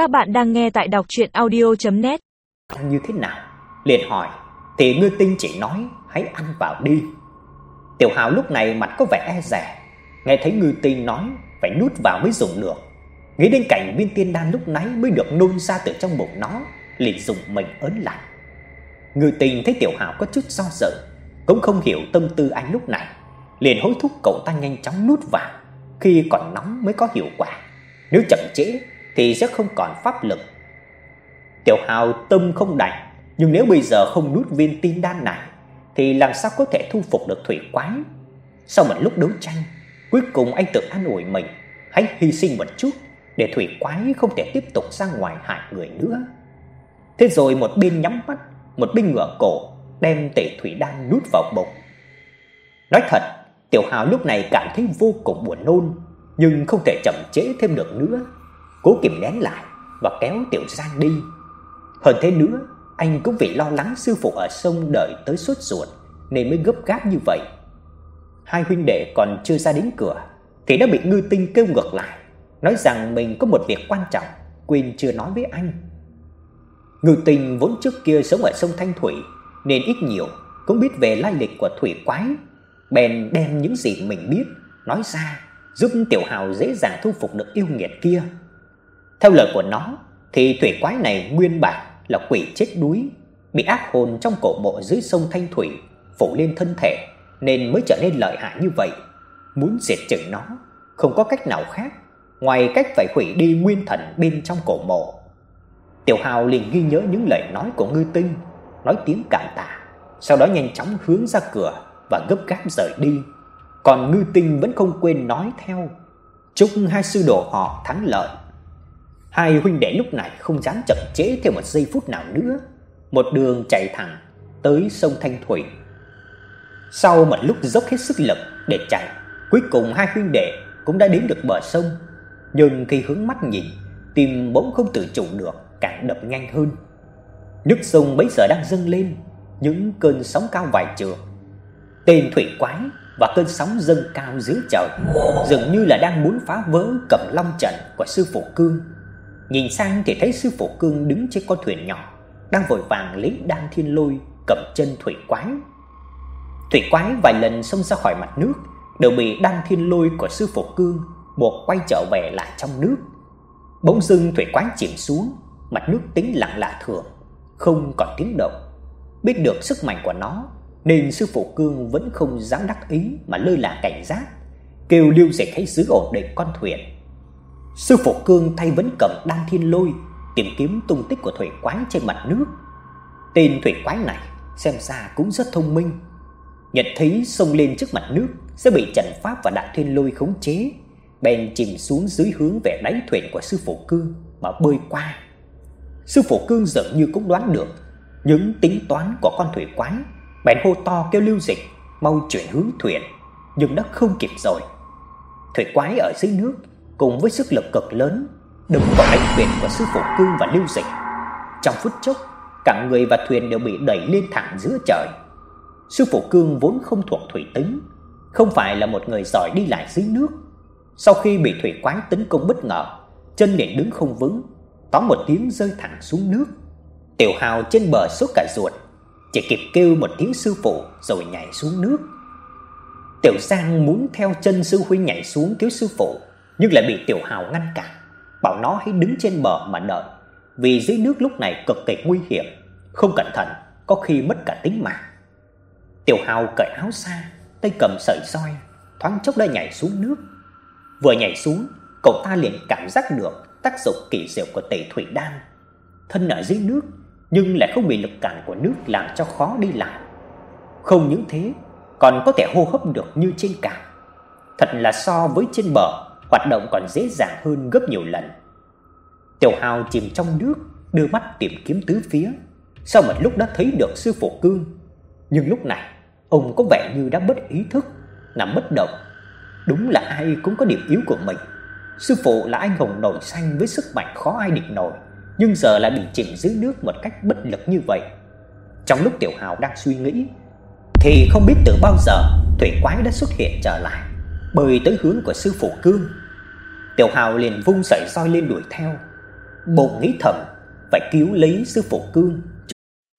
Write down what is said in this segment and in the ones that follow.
Các bạn đang nghe tại đọc audio net Như thế nào? Liền hỏi, thì Ngư Tinh chỉ nói hãy ăn vào đi. Tiểu Hào lúc này mặt có vẻ e dè, nghe thấy Ngư Tinh nói phải nuốt vào mới dùng được. Nghĩ đến cảnh viên tiên đan lúc nãy mới được nôn ra từ trong bụng nó, liền dùng mình ớn lạnh. Ngư Tinh thấy Tiểu Hào có chút do dự, cũng không hiểu tâm tư anh lúc này, liền hối thúc cậu ta nhanh chóng nuốt vào, khi còn nóng mới có hiệu quả. Nếu chậm trễ thì sẽ không còn pháp lực. Tiểu Hào tâm không đành, nhưng nếu bây giờ không nuốt viên tiên đan này thì làm sao có thể thu phục được thủy quái? Sau một lúc đấu tranh, cuối cùng anh tự an ủi mình, hãy hy sinh một chút để thủy quái không thể tiếp tục ra ngoài hại người nữa. Thế rồi một bên nhắm mắt, một bên ngửa cổ, đem tẩy thủy đan nuốt vào bụng. Nói thật, Tiểu Hào lúc này cảm thấy vô cùng buồn nôn, nhưng không thể chậm trễ thêm được nữa, cố kìm nén lại và kéo Tiểu Giang đi. Hơn thế nữa, anh cũng vì lo lắng sư phụ ở sông đợi tới sốt ruột nên mới gấp gáp như vậy. Hai huynh đệ còn chưa ra đến cửa thì đã bị Ngư Tinh kêu ngược lại, nói rằng mình có một việc quan trọng quên chưa nói với anh. Ngư Tinh vốn trước kia sống ở sông Thanh Thủy nên ít nhiều cũng biết về lai lịch của thủy quái, bèn đem những gì mình biết nói ra, giúp Tiểu Hào dễ dàng thu phục được yêu nghiệt kia. Theo lời của nó thì thủy quái này nguyên bản là quỷ chết đuối, bị ác hồn trong cổ mộ dưới sông Thanh Thủy phủ lên thân thể nên mới trở nên lợi hại như vậy. Muốn diệt trừ nó, không có cách nào khác ngoài cách phải hủy đi nguyên thần bên trong cổ mộ. Tiểu Hào liền ghi nhớ những lời nói của Ngư Tinh, nói tiếng cảm tạ, sau đó nhanh chóng hướng ra cửa và gấp gáp rời đi. Còn Ngư Tinh vẫn không quên nói theo, chúc hai sư đồ họ thắng lợi. Hai huynh đệ lúc này không dám chậm trễ thêm một giây phút nào nữa, một đường chạy thẳng tới sông Thanh Thủy. Sau một lúc dốc hết sức lực để chạy, cuối cùng hai huynh đệ cũng đã đến được bờ sông. Nhưng khi hướng mắt nhìn, tim bỗng không tự chủ được càng đập nhanh hơn. Nước sông bấy giờ đang dâng lên, những cơn sóng cao vài trượng. Tên thủy quái và cơn sóng dâng cao dưới trời, dường như là đang muốn phá vỡ Cẩm Long trận của sư phụ Cương. Nhìn sang thì thấy sư phụ Cương đứng trên con thuyền nhỏ, đang vội vàng lấy đan thiên lôi cầm chân thủy quái. Thủy quái vài lần xông ra khỏi mặt nước, đều bị đan thiên lôi của sư phụ Cương buộc quay trở về lại trong nước. Bỗng dưng thủy quái chìm xuống, mặt nước tĩnh lặng lạ thường, không còn tiếng động. Biết được sức mạnh của nó, nên sư phụ Cương vẫn không dám đắc ý mà lơ là cảnh giác, kêu Lưu Dịch hãy giữ ổn định con thuyền. Sư phụ Cương thay vấn cầm đan thiên lôi tìm kiếm tung tích của thủy quái trên mặt nước. Tên thủy quái này xem ra cũng rất thông minh. Nhận thấy sông lên trước mặt nước sẽ bị trận pháp và đạn thiên lôi khống chế, bèn chìm xuống dưới hướng về đáy thuyền của sư phụ Cương mà bơi qua. Sư phụ Cương dường như cũng đoán được những tính toán của con thủy quái, bèn hô to kêu Lưu Dịch mau chuyển hướng thuyền, nhưng đã không kịp rồi. Thủy quái ở dưới nước cùng với sức lực cực lớn đấm vào ánh quyền của sư phụ Cương và Lưu Dịch. Trong phút chốc, cả người và thuyền đều bị đẩy lên thẳng giữa trời. Sư phụ Cương vốn không thuộc thủy tính, không phải là một người giỏi đi lại dưới nước. Sau khi bị thủy quái tấn công bất ngờ, chân liền đứng không vững, tóm một tiếng rơi thẳng xuống nước. Tiểu Hào trên bờ sốt cả ruột, chỉ kịp kêu một tiếng sư phụ rồi nhảy xuống nước. Tiểu Giang muốn theo chân sư huynh nhảy xuống cứu sư phụ, nhưng lại bị Tiểu Hào ngăn cản, bảo nó hãy đứng trên bờ mà đợi, vì dưới nước lúc này cực kỳ nguy hiểm, không cẩn thận có khi mất cả tính mạng. Tiểu Hào cởi áo xa, tay cầm sợi roi, thoáng chốc đã nhảy xuống nước. Vừa nhảy xuống, cậu ta liền cảm giác được tác dụng kỳ diệu của Tẩy Thủy Đan. Thân ở dưới nước nhưng lại không bị lực cản của nước làm cho khó đi lại. Không những thế, còn có thể hô hấp được như trên cạn. Thật là so với trên bờ, hoạt động còn dễ dàng hơn gấp nhiều lần. Tiểu Hào chìm trong nước, đưa mắt tìm kiếm tứ phía. Sau một lúc đã thấy được sư phụ Cương, nhưng lúc này, ông có vẻ như đã mất ý thức, nằm bất động. Đúng là ai cũng có điểm yếu của mình. Sư phụ là anh hùng nổi xanh với sức mạnh khó ai địch nổi, nhưng giờ lại bị chìm dưới nước một cách bất lực như vậy. Trong lúc Tiểu Hào đang suy nghĩ, thì không biết từ bao giờ thủy quái đã xuất hiện trở lại, bơi tới hướng của sư phụ Cương. Tiểu Hào liền vung sợi roi lên đuổi theo. Bụng nghĩ thầm phải cứu lấy sư phụ Cương.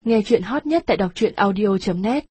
Nghe chuyện hot nhất tại đọc truyện audio net